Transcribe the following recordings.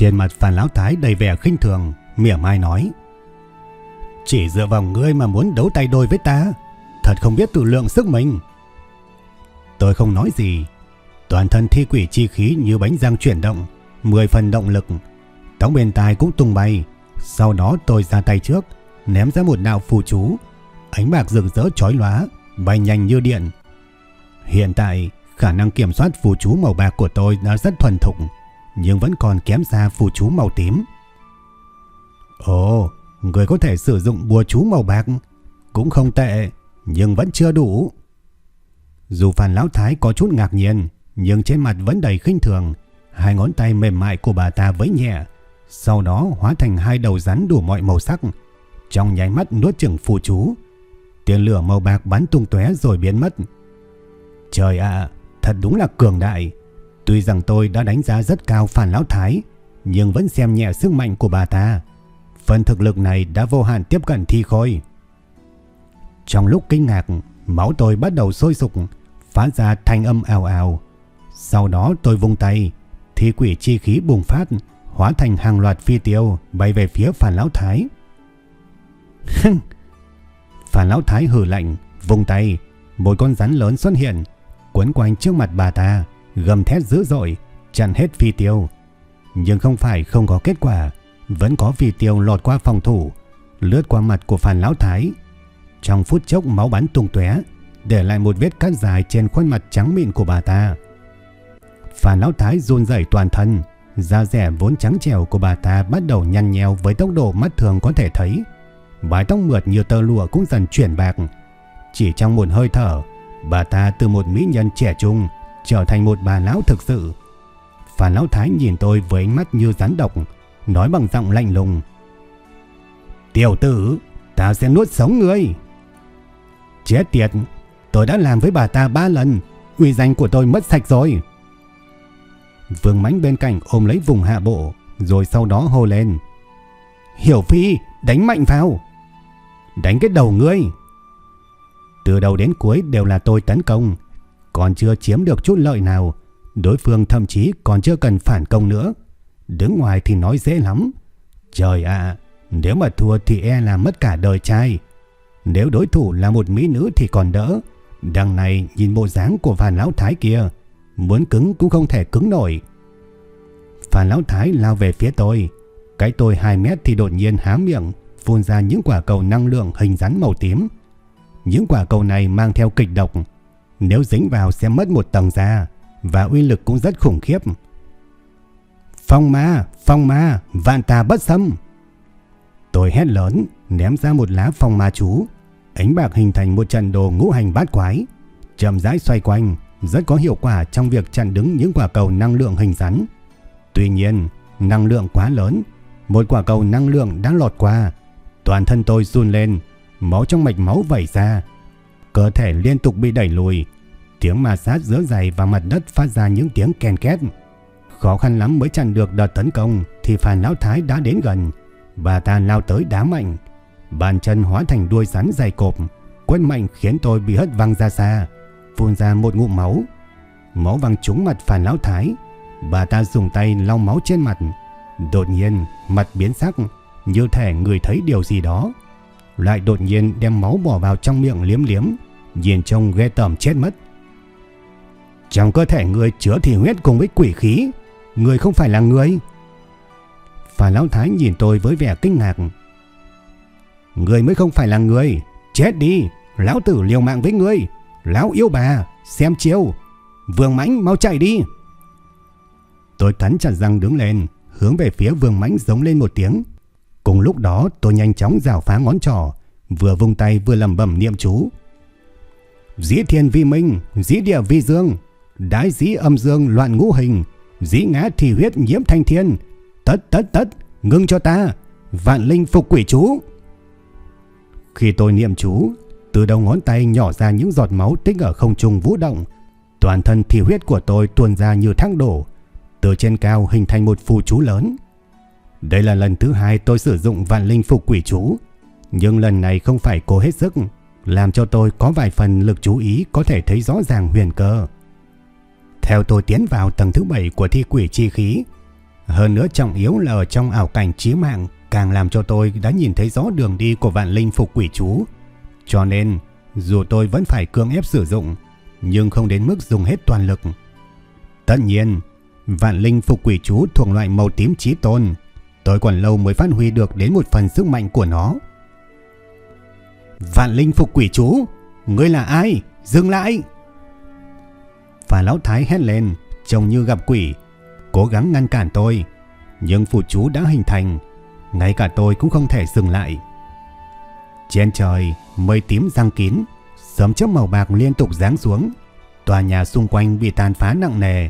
Trên mặt Phan Lão Thái đầy vẻ khinh thường, mỉa mai nói. Chỉ dựa vào ngươi mà muốn đấu tay đôi với ta, thật không biết tự lượng sức mình. Tôi không nói gì, toàn thân thi quỷ chi khí như bánh răng chuyển động, mười phần động lực. Tóc bên tai cũng tung bay, sau đó tôi ra tay trước, ném ra một đạo phù chú, ánh bạc rực rỡ chói lóa, bay nhanh như điện. Hiện tại, khả năng kiểm soát phù chú màu bạc của tôi đã rất thuần thục nhưng vẫn còn kém xa phù chú màu tím. Ồ, người có thể sử dụng bùa chú màu bạc, cũng không tệ, nhưng vẫn chưa đủ. Dù Phan Lão Thái có chút ngạc nhiên, nhưng trên mặt vẫn đầy khinh thường, hai ngón tay mềm mại của bà ta vẫy nhẹ, sau đó hóa thành hai đầu rắn đủ mọi màu sắc, trong nháy mắt nuốt chửng phù chú. Tiền lửa màu bạc bắn tung tóe rồi biến mất. Trời ạ, thật đúng là cường đại. Tuy rằng tôi đã đánh giá rất cao Phan Lão Thái, nhưng vẫn xem nhẹ sức mạnh của bà ta. Phần thực lực này đã vô hạn tiếp cận thi khôi. Trong lúc kinh ngạc, máu tôi bắt đầu sôi sục, phát ra thanh âm ào ào. Sau đó tôi vung tay, thi quỷ chi khí bùng phát, hóa thành hàng loạt phi tiêu bay về phía Phan Lão Thái. Phan Lão Thái hừ lạnh, vung tay, một con rắn lớn xuất hiện, quấn quanh trước mặt bà ta gầm thét dữ dội, chặn hết phi tiêu. Nhưng không phải không có kết quả, vẫn có phi tiêu lọt qua phòng thủ, lướt qua mặt của Phan Lão Thái. Trong phút chốc máu bắn tung tóe, để lại một vết cắt dài trên khuôn mặt trắng mịn của bà ta. Phan Lão Thái run rẩy toàn thân, da rẻ vốn trắng trẻo của bà ta bắt đầu nhăn nheo với tốc độ mắt thường có thể thấy. Mái tóc mượt như tơ lụa cũng dần chuyển bạc. Chỉ trong một hơi thở, bà ta từ một mỹ nhân trẻ trung trở thành một bà lão thực sự. Phan Lão Thái nhìn tôi với ánh mắt như rắn độc, nói bằng giọng lạnh lùng. Tiểu tử, ta sẽ nuốt sống ngươi. Chết tiệt, tôi đã làm với bà ta ba lần, uy danh của tôi mất sạch rồi. Vương Mánh bên cạnh ôm lấy vùng hạ bộ, rồi sau đó hô lên. Hiểu Phi, đánh mạnh vào. Đánh cái đầu ngươi. Từ đầu đến cuối đều là tôi tấn công, còn chưa chiếm được chút lợi nào, đối phương thậm chí còn chưa cần phản công nữa. Đứng ngoài thì nói dễ lắm. Trời ạ, nếu mà thua thì e là mất cả đời trai. Nếu đối thủ là một mỹ nữ thì còn đỡ. Đằng này nhìn bộ dáng của Phan Lão Thái kia, muốn cứng cũng không thể cứng nổi. Phan Lão Thái lao về phía tôi. Cái tôi 2 mét thì đột nhiên há miệng, phun ra những quả cầu năng lượng hình rắn màu tím. Những quả cầu này mang theo kịch độc, nếu dính vào sẽ mất một tầng da và uy lực cũng rất khủng khiếp. Phong ma, phong ma, vạn tà bất xâm. Tôi hét lớn, ném ra một lá phong ma chú. Ánh bạc hình thành một trận đồ ngũ hành bát quái. Chậm rãi xoay quanh, rất có hiệu quả trong việc chặn đứng những quả cầu năng lượng hình rắn. Tuy nhiên, năng lượng quá lớn, một quả cầu năng lượng đã lọt qua. Toàn thân tôi run lên, máu trong mạch máu vẩy ra, cơ thể liên tục bị đẩy lùi. Tiếng ma sát giữa giày và mặt đất phát ra những tiếng ken két. Khó khăn lắm mới chặn được đợt tấn công, thì phàn Lão Thái đã đến gần. Bà ta lao tới đá mạnh. Bàn chân hóa thành đuôi rắn dày cộp. Quất mạnh khiến tôi bị hất văng ra xa. Phun ra một ngụm máu. Máu văng trúng mặt phàn Lão Thái. Bà ta dùng tay lau máu trên mặt. Đột nhiên, mặt biến sắc, như thể người thấy điều gì đó lại đột nhiên đem máu bỏ vào trong miệng liếm liếm, nhìn trông ghê tởm chết mất. Trong cơ thể người chứa thì huyết cùng với quỷ khí, người không phải là người. Phà Lão Thái nhìn tôi với vẻ kinh ngạc. Người mới không phải là người, chết đi, lão tử liều mạng với người, lão yêu bà, xem chiêu, vương mãnh mau chạy đi. Tôi cắn chặt răng đứng lên, hướng về phía vương mãnh giống lên một tiếng. Cùng lúc đó tôi nhanh chóng rào phá ngón trỏ, vừa vung tay vừa lầm bẩm niệm chú. Dĩ thiên vi minh, dĩ địa vi dương, đái dĩ âm dương loạn ngũ hình, dĩ ngã thì huyết nhiễm thanh thiên. Tất tất tất, ngưng cho ta, vạn linh phục quỷ chú. Khi tôi niệm chú, từ đầu ngón tay nhỏ ra những giọt máu tích ở không trung vũ động. Toàn thân thì huyết của tôi tuôn ra như thác đổ, từ trên cao hình thành một phù chú lớn. Đây là lần thứ hai tôi sử dụng vạn linh phục quỷ chú, nhưng lần này không phải cố hết sức, làm cho tôi có vài phần lực chú ý có thể thấy rõ ràng huyền cơ. Theo tôi tiến vào tầng thứ bảy của thi quỷ chi khí, hơn nữa trọng yếu là ở trong ảo cảnh chí mạng càng làm cho tôi đã nhìn thấy rõ đường đi của vạn linh phục quỷ chú. Cho nên, dù tôi vẫn phải cương ép sử dụng, nhưng không đến mức dùng hết toàn lực. Tất nhiên, vạn linh phục quỷ chú thuộc loại màu tím trí tôn, tôi còn lâu mới phát huy được đến một phần sức mạnh của nó. Vạn linh phục quỷ chú, ngươi là ai? Dừng lại! Và lão thái hét lên, trông như gặp quỷ, cố gắng ngăn cản tôi. Nhưng phù chú đã hình thành, ngay cả tôi cũng không thể dừng lại. Trên trời, mây tím răng kín, sớm chớp màu bạc liên tục giáng xuống. Tòa nhà xung quanh bị tàn phá nặng nề.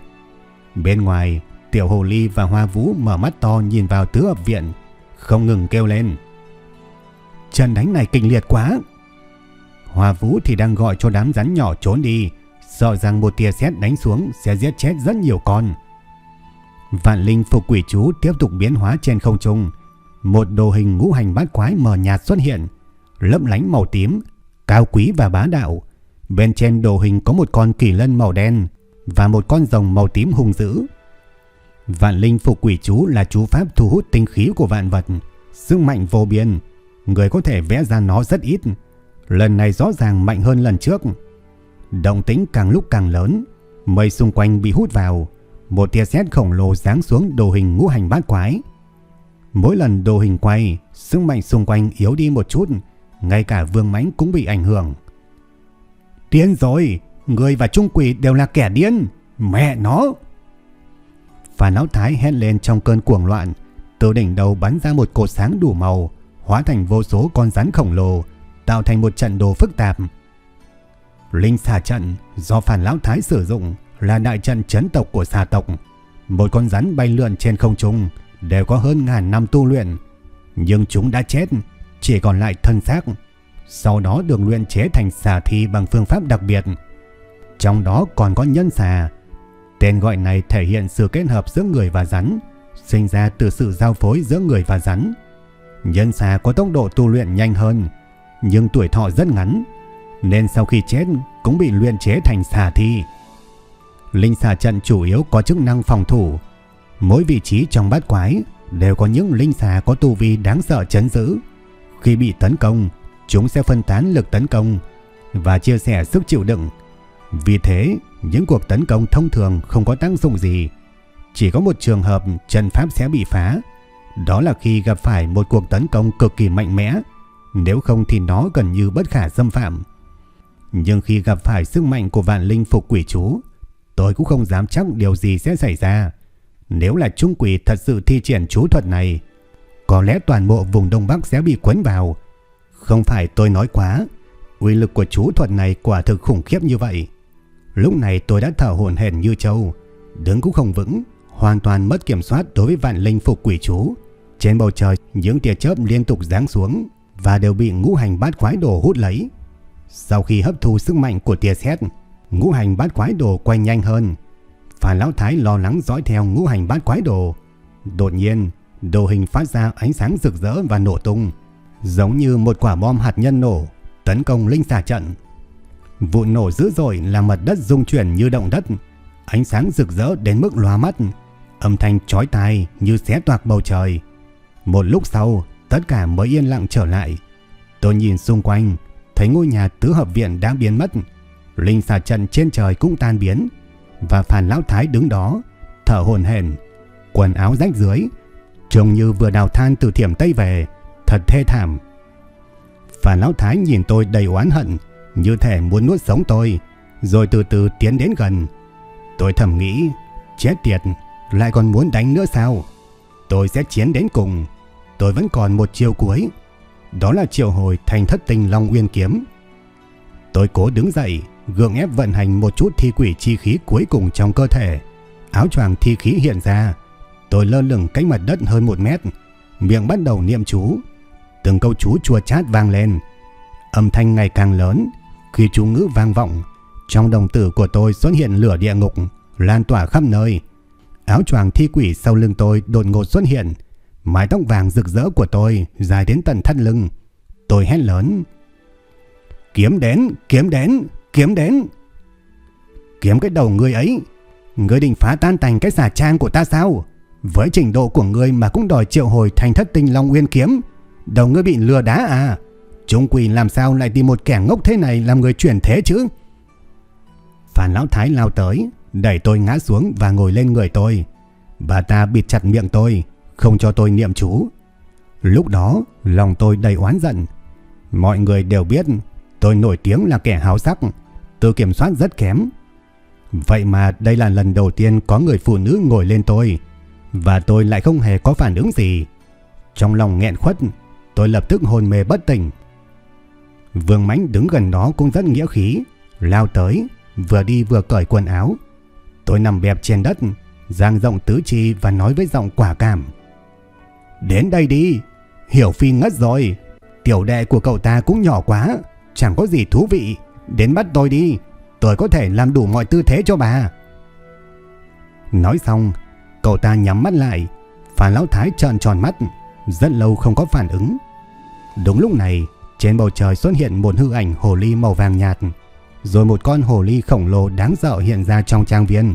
Bên ngoài, Tiểu Hồ Ly và Hoa Vũ mở mắt to nhìn vào tứ hợp viện, không ngừng kêu lên. Trận đánh này kinh liệt quá. Hoa Vũ thì đang gọi cho đám rắn nhỏ trốn đi, sợ rằng một tia sét đánh xuống sẽ giết chết rất nhiều con. Vạn linh phục quỷ chú tiếp tục biến hóa trên không trung. Một đồ hình ngũ hành bát quái mờ nhạt xuất hiện, lấp lánh màu tím, cao quý và bá đạo. Bên trên đồ hình có một con kỳ lân màu đen và một con rồng màu tím hung dữ. Vạn linh phục quỷ chú là chú pháp thu hút tinh khí của vạn vật, sức mạnh vô biên. Người có thể vẽ ra nó rất ít. Lần này rõ ràng mạnh hơn lần trước. Động tĩnh càng lúc càng lớn, mây xung quanh bị hút vào, một tia sét khổng lồ giáng xuống đồ hình ngũ hành bát quái. Mỗi lần đồ hình quay, sức mạnh xung quanh yếu đi một chút, ngay cả vương mãnh cũng bị ảnh hưởng. Điên rồi, người và trung quỷ đều là kẻ điên, mẹ nó! Và lão thái hét lên trong cơn cuồng loạn, từ đỉnh đầu bắn ra một cột sáng đủ màu, hóa thành vô số con rắn khổng lồ, tạo thành một trận đồ phức tạp. Linh xà trận do phản lão thái sử dụng là đại trận chấn tộc của xà tộc. Một con rắn bay lượn trên không trung đều có hơn ngàn năm tu luyện, nhưng chúng đã chết, chỉ còn lại thân xác. Sau đó được luyện chế thành xà thi bằng phương pháp đặc biệt. Trong đó còn có nhân xà. Tên gọi này thể hiện sự kết hợp giữa người và rắn, sinh ra từ sự giao phối giữa người và rắn. Nhân xà có tốc độ tu luyện nhanh hơn, nhưng tuổi thọ rất ngắn, nên sau khi chết cũng bị luyện chế thành xà thi. Linh xà trận chủ yếu có chức năng phòng thủ. Mỗi vị trí trong bát quái đều có những linh xà có tu vi đáng sợ chấn giữ. Khi bị tấn công, chúng sẽ phân tán lực tấn công và chia sẻ sức chịu đựng. Vì thế, những cuộc tấn công thông thường không có tác dụng gì. Chỉ có một trường hợp trận pháp sẽ bị phá. Đó là khi gặp phải một cuộc tấn công cực kỳ mạnh mẽ. Nếu không thì nó gần như bất khả xâm phạm. Nhưng khi gặp phải sức mạnh của vạn linh phục quỷ chú, tôi cũng không dám chắc điều gì sẽ xảy ra. Nếu là trung quỷ thật sự thi triển chú thuật này, có lẽ toàn bộ vùng Đông Bắc sẽ bị quấn vào. Không phải tôi nói quá, uy lực của chú thuật này quả thực khủng khiếp như vậy. Lúc này tôi đã thở hổn hển như trâu, đứng cũng không vững, hoàn toàn mất kiểm soát đối với vạn linh phục quỷ chú. Trên bầu trời, những tia chớp liên tục giáng xuống và đều bị ngũ hành bát quái đồ hút lấy. Sau khi hấp thu sức mạnh của tia sét, ngũ hành bát quái đồ quay nhanh hơn. Phản Lão Thái lo lắng dõi theo ngũ hành bát quái đồ. Đột nhiên, đồ hình phát ra ánh sáng rực rỡ và nổ tung, giống như một quả bom hạt nhân nổ, tấn công linh xà trận. Vụ nổ dữ dội làm mặt đất rung chuyển như động đất, ánh sáng rực rỡ đến mức loa mắt, âm thanh chói tai như xé toạc bầu trời. Một lúc sau, tất cả mới yên lặng trở lại. Tôi nhìn xung quanh, thấy ngôi nhà tứ hợp viện đã biến mất, linh xà trận trên trời cũng tan biến, và Phàn Lão Thái đứng đó, thở hổn hển, quần áo rách dưới, trông như vừa đào than từ thiểm Tây về, thật thê thảm. Phàn Lão Thái nhìn tôi đầy oán hận, như thể muốn nuốt sống tôi, rồi từ từ tiến đến gần. Tôi thầm nghĩ, chết tiệt, lại còn muốn đánh nữa sao? Tôi sẽ chiến đến cùng. tôi vẫn còn một chiều cuối. Đó là triệu hồi thành thất tình Long Uyên Kiếm. Tôi cố đứng dậy, gượng ép vận hành một chút thi quỷ chi khí cuối cùng trong cơ thể. Áo choàng thi khí hiện ra. Tôi lơ lửng cách mặt đất hơn một mét. Miệng bắt đầu niệm chú. Từng câu chú chua chát vang lên. Âm thanh ngày càng lớn. Khi chú ngữ vang vọng, trong đồng tử của tôi xuất hiện lửa địa ngục, lan tỏa khắp nơi. Áo choàng thi quỷ sau lưng tôi đột ngột xuất hiện. Mái tóc vàng rực rỡ của tôi dài đến tận thắt lưng. Tôi hét lớn. Kiếm đến, kiếm đến, kiếm đến. Kiếm cái đầu người ấy. Người định phá tan tành cái xà trang của ta sao? Với trình độ của người mà cũng đòi triệu hồi thành thất tinh Long Nguyên kiếm. Đầu ngươi bị lừa đá à? Trung quỷ làm sao lại tìm một kẻ ngốc thế này làm người chuyển thế chứ? Phản lão thái lao tới, đẩy tôi ngã xuống và ngồi lên người tôi. Bà ta bịt chặt miệng tôi, không cho tôi niệm chú. Lúc đó, lòng tôi đầy oán giận. Mọi người đều biết tôi nổi tiếng là kẻ háo sắc, tự kiểm soát rất kém. Vậy mà đây là lần đầu tiên có người phụ nữ ngồi lên tôi, và tôi lại không hề có phản ứng gì. Trong lòng nghẹn khuất, tôi lập tức hồn mê bất tỉnh. Vương Mãnh đứng gần đó cũng rất nghĩa khí, lao tới, vừa đi vừa cởi quần áo. Tôi nằm bẹp trên đất, giang rộng tứ chi và nói với giọng quả cảm. Đến đây đi, Hiểu Phi ngất rồi, tiểu đệ của cậu ta cũng nhỏ quá, chẳng có gì thú vị, đến bắt tôi đi, tôi có thể làm đủ mọi tư thế cho bà. Nói xong, cậu ta nhắm mắt lại, Phan Lão Thái trợn tròn mắt, rất lâu không có phản ứng. Đúng lúc này, trên bầu trời xuất hiện một hư ảnh hồ ly màu vàng nhạt, rồi một con hồ ly khổng lồ đáng sợ hiện ra trong trang viên.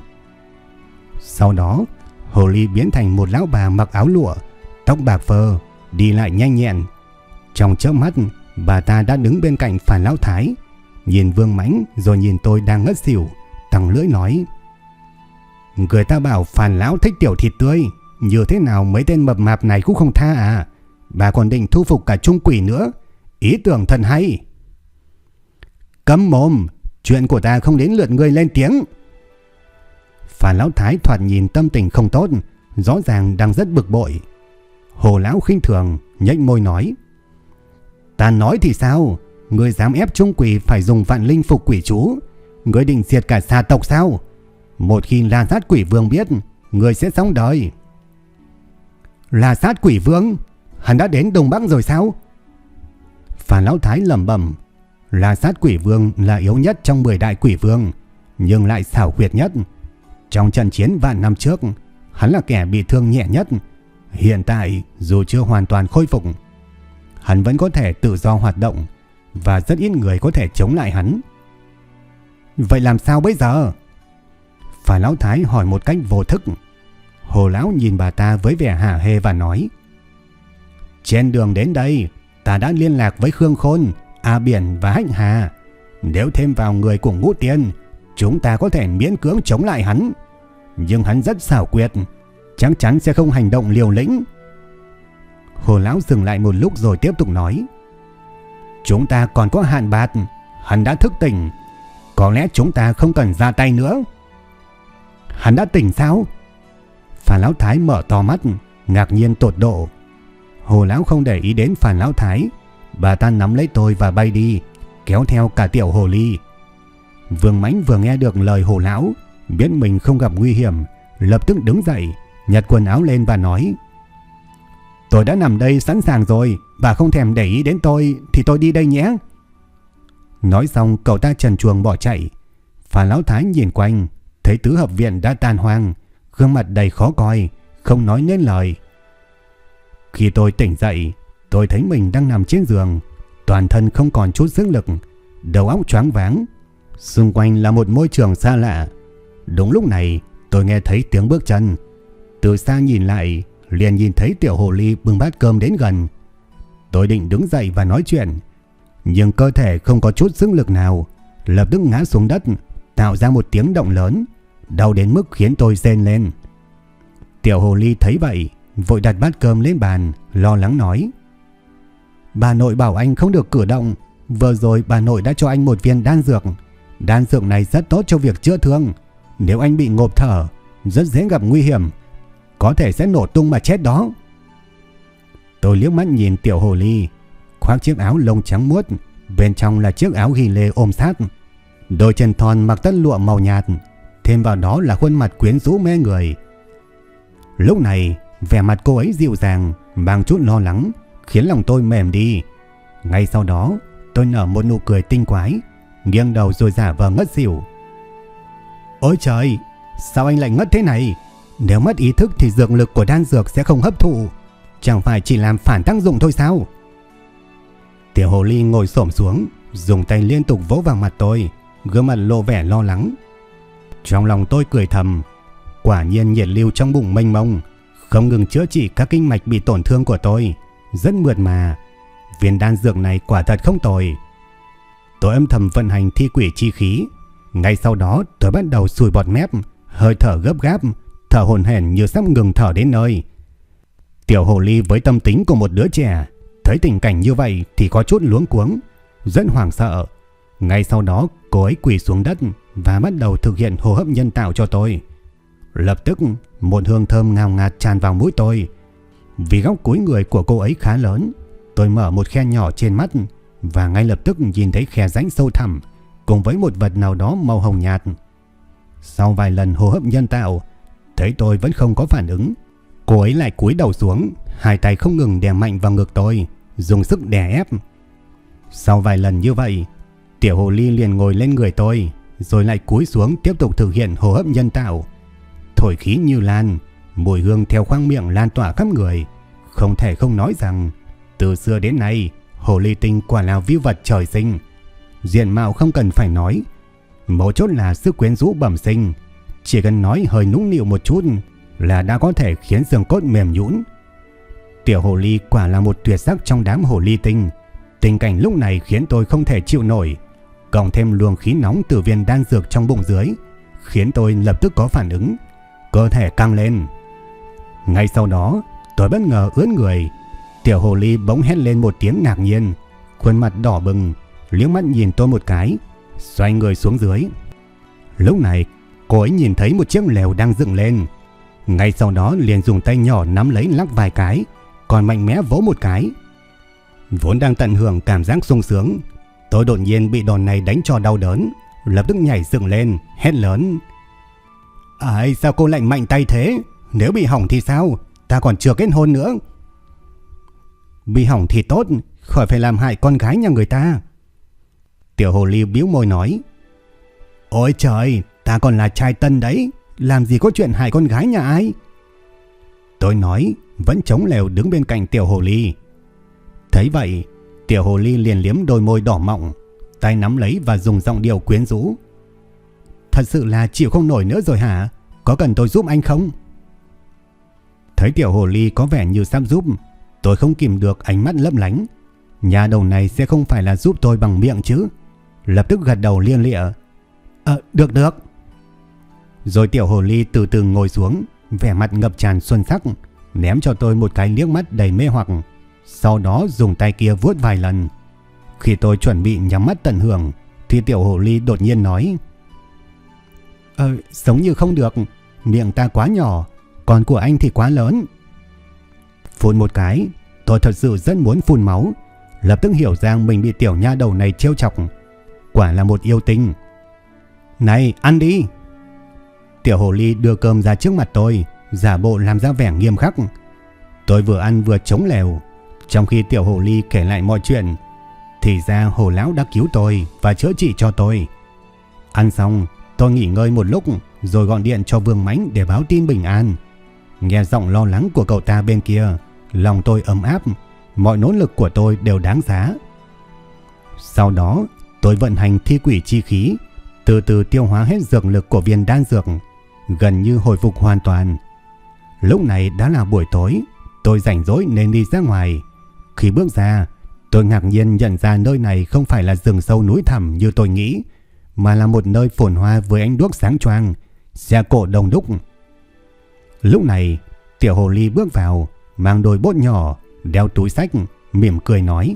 Sau đó, hồ ly biến thành một lão bà mặc áo lụa, tóc bạc phơ, đi lại nhanh nhẹn. Trong chớp mắt, bà ta đã đứng bên cạnh phản lão thái, nhìn vương mãnh rồi nhìn tôi đang ngất xỉu, tăng lưỡi nói. Người ta bảo phản lão thích tiểu thịt tươi, như thế nào mấy tên mập mạp này cũng không tha à. Bà còn định thu phục cả trung quỷ nữa, ý tưởng thần hay. Cấm mồm, chuyện của ta không đến lượt người lên tiếng. Phản lão thái thoạt nhìn tâm tình không tốt, rõ ràng đang rất bực bội. Hồ lão khinh thường, nhếch môi nói. Ta nói thì sao? Người dám ép trung quỷ phải dùng vạn linh phục quỷ chú. Người định diệt cả xa tộc sao? Một khi la sát quỷ vương biết, người sẽ sống đời. La sát quỷ vương? Hắn đã đến Đông Bắc rồi sao? Phan lão thái lầm bẩm La sát quỷ vương là yếu nhất trong 10 đại quỷ vương, nhưng lại xảo quyệt nhất. Trong trận chiến vạn năm trước, hắn là kẻ bị thương nhẹ nhất. Hiện tại, dù chưa hoàn toàn khôi phục, hắn vẫn có thể tự do hoạt động và rất ít người có thể chống lại hắn. Vậy làm sao bây giờ? Phà Lão Thái hỏi một cách vô thức. Hồ Lão nhìn bà ta với vẻ hả hê và nói Trên đường đến đây, ta đã liên lạc với Khương Khôn, A Biển và Hạnh Hà. Nếu thêm vào người của Ngũ Tiên, chúng ta có thể miễn cưỡng chống lại hắn. Nhưng hắn rất xảo quyệt, chắc chắn sẽ không hành động liều lĩnh. Hồ Lão dừng lại một lúc rồi tiếp tục nói. Chúng ta còn có hạn bạt, hắn đã thức tỉnh. Có lẽ chúng ta không cần ra tay nữa. Hắn đã tỉnh sao? Phản Lão Thái mở to mắt, ngạc nhiên tột độ. Hồ Lão không để ý đến Phản Lão Thái, bà ta nắm lấy tôi và bay đi, kéo theo cả tiểu hồ ly. Vương Mãnh vừa nghe được lời Hồ Lão, biết mình không gặp nguy hiểm, lập tức đứng dậy, nhặt quần áo lên và nói Tôi đã nằm đây sẵn sàng rồi, bà không thèm để ý đến tôi thì tôi đi đây nhé. Nói xong cậu ta trần chuồng bỏ chạy. Phản Lão Thái nhìn quanh, thấy tứ hợp viện đã tan hoang, gương mặt đầy khó coi, không nói nên lời. Khi tôi tỉnh dậy, tôi thấy mình đang nằm trên giường, toàn thân không còn chút sức lực, đầu óc choáng váng. Xung quanh là một môi trường xa lạ. Đúng lúc này, tôi nghe thấy tiếng bước chân. Từ xa nhìn lại, liền nhìn thấy tiểu hồ ly bưng bát cơm đến gần. Tôi định đứng dậy và nói chuyện, nhưng cơ thể không có chút sức lực nào, lập tức ngã xuống đất, tạo ra một tiếng động lớn, đau đến mức khiến tôi rên lên. Tiểu hồ ly thấy vậy, vội đặt bát cơm lên bàn, lo lắng nói. Bà nội bảo anh không được cử động, vừa rồi bà nội đã cho anh một viên đan dược. Đan dược này rất tốt cho việc chữa thương. Nếu anh bị ngộp thở, rất dễ gặp nguy hiểm, có thể sẽ nổ tung mà chết đó. Tôi liếc mắt nhìn tiểu hồ ly, khoác chiếc áo lông trắng muốt, bên trong là chiếc áo ghi lê ôm sát. Đôi chân thon mặc tất lụa màu nhạt, thêm vào đó là khuôn mặt quyến rũ mê người. Lúc này, vẻ mặt cô ấy dịu dàng, mang chút lo lắng, khiến lòng tôi mềm đi. Ngay sau đó, tôi nở một nụ cười tinh quái, nghiêng đầu rồi giả vờ ngất xỉu. Ôi trời, sao anh lại ngất thế này? Nếu mất ý thức thì dược lực của đan dược sẽ không hấp thụ. Chẳng phải chỉ làm phản tác dụng thôi sao? Tiểu hồ ly ngồi xổm xuống, dùng tay liên tục vỗ vào mặt tôi, gương mặt lộ vẻ lo lắng. Trong lòng tôi cười thầm, quả nhiên nhiệt lưu trong bụng mênh mông, không ngừng chữa trị các kinh mạch bị tổn thương của tôi, rất mượt mà. Viên đan dược này quả thật không tồi. Tôi âm thầm vận hành thi quỷ chi khí, ngay sau đó tôi bắt đầu sùi bọt mép, hơi thở gấp gáp, thở hồn hển như sắp ngừng thở đến nơi. Tiểu hồ ly với tâm tính của một đứa trẻ, thấy tình cảnh như vậy thì có chút luống cuống, rất hoảng sợ. Ngay sau đó cô ấy quỳ xuống đất và bắt đầu thực hiện hô hấp nhân tạo cho tôi. Lập tức một hương thơm ngào ngạt tràn vào mũi tôi. Vì góc cuối người của cô ấy khá lớn, tôi mở một khe nhỏ trên mắt và ngay lập tức nhìn thấy khe rãnh sâu thẳm cùng với một vật nào đó màu hồng nhạt. Sau vài lần hô hấp nhân tạo, thấy tôi vẫn không có phản ứng. Cô ấy lại cúi đầu xuống, hai tay không ngừng đè mạnh vào ngực tôi, dùng sức đè ép. Sau vài lần như vậy, tiểu hồ ly liền ngồi lên người tôi, rồi lại cúi xuống tiếp tục thực hiện hô hấp nhân tạo. Thổi khí như lan, mùi hương theo khoang miệng lan tỏa khắp người. Không thể không nói rằng, từ xưa đến nay, hồ ly tinh quả là vi vật trời sinh. Diện mạo không cần phải nói, mấu chốt là sức quyến rũ bẩm sinh. Chỉ cần nói hơi nũng nịu một chút là đã có thể khiến xương cốt mềm nhũn. Tiểu hồ ly quả là một tuyệt sắc trong đám hồ ly tinh. Tình cảnh lúc này khiến tôi không thể chịu nổi. Cộng thêm luồng khí nóng từ viên đan dược trong bụng dưới, khiến tôi lập tức có phản ứng. Cơ thể căng lên. Ngay sau đó, tôi bất ngờ ướn người. Tiểu hồ ly bỗng hét lên một tiếng ngạc nhiên. Khuôn mặt đỏ bừng, liếc mắt nhìn tôi một cái, xoay người xuống dưới. Lúc này, cô ấy nhìn thấy một chiếc lều đang dựng lên. Ngay sau đó liền dùng tay nhỏ nắm lấy lắc vài cái, còn mạnh mẽ vỗ một cái. Vốn đang tận hưởng cảm giác sung sướng, tôi đột nhiên bị đòn này đánh cho đau đớn, lập tức nhảy dựng lên, hét lớn. Ai sao cô lạnh mạnh tay thế? Nếu bị hỏng thì sao? Ta còn chưa kết hôn nữa. Bị hỏng thì tốt, khỏi phải làm hại con gái nhà người ta. Tiểu hồ ly biếu môi nói. Ôi trời, ta còn là trai tân đấy, làm gì có chuyện hại con gái nhà ai? Tôi nói, vẫn chống lèo đứng bên cạnh tiểu hồ ly. Thấy vậy, tiểu hồ ly liền liếm đôi môi đỏ mọng, tay nắm lấy và dùng giọng điệu quyến rũ. Thật sự là chịu không nổi nữa rồi hả? Có cần tôi giúp anh không? Thấy tiểu hồ ly có vẻ như sắp giúp, tôi không kìm được ánh mắt lấp lánh. Nhà đầu này sẽ không phải là giúp tôi bằng miệng chứ. Lập tức gật đầu liên lịa. Ờ, được được. Rồi tiểu hồ ly từ từ ngồi xuống, vẻ mặt ngập tràn xuân sắc, ném cho tôi một cái liếc mắt đầy mê hoặc. Sau đó dùng tay kia vuốt vài lần. Khi tôi chuẩn bị nhắm mắt tận hưởng, thì tiểu hồ ly đột nhiên nói. Ờ, giống như không được, miệng ta quá nhỏ, còn của anh thì quá lớn. Phun một cái, tôi thật sự rất muốn phun máu, lập tức hiểu rằng mình bị tiểu nha đầu này trêu chọc. Quả là một yêu tinh. Này, ăn đi! Tiểu hồ ly đưa cơm ra trước mặt tôi, giả bộ làm ra vẻ nghiêm khắc. Tôi vừa ăn vừa chống lèo, trong khi tiểu hồ ly kể lại mọi chuyện. Thì ra hồ lão đã cứu tôi và chữa trị cho tôi. Ăn xong, tôi nghỉ ngơi một lúc rồi gọi điện cho Vương Mãnh để báo tin bình an. Nghe giọng lo lắng của cậu ta bên kia, lòng tôi ấm áp, mọi nỗ lực của tôi đều đáng giá. Sau đó, tôi vận hành thi quỷ chi khí, từ từ tiêu hóa hết dược lực của viên đan dược, gần như hồi phục hoàn toàn. Lúc này đã là buổi tối, tôi rảnh rỗi nên đi ra ngoài. Khi bước ra, tôi ngạc nhiên nhận ra nơi này không phải là rừng sâu núi thẳm như tôi nghĩ, mà là một nơi phồn hoa với ánh đuốc sáng choang, xe cộ đông đúc. Lúc này, tiểu hồ ly bước vào, mang đôi bốt nhỏ, đeo túi sách, mỉm cười nói.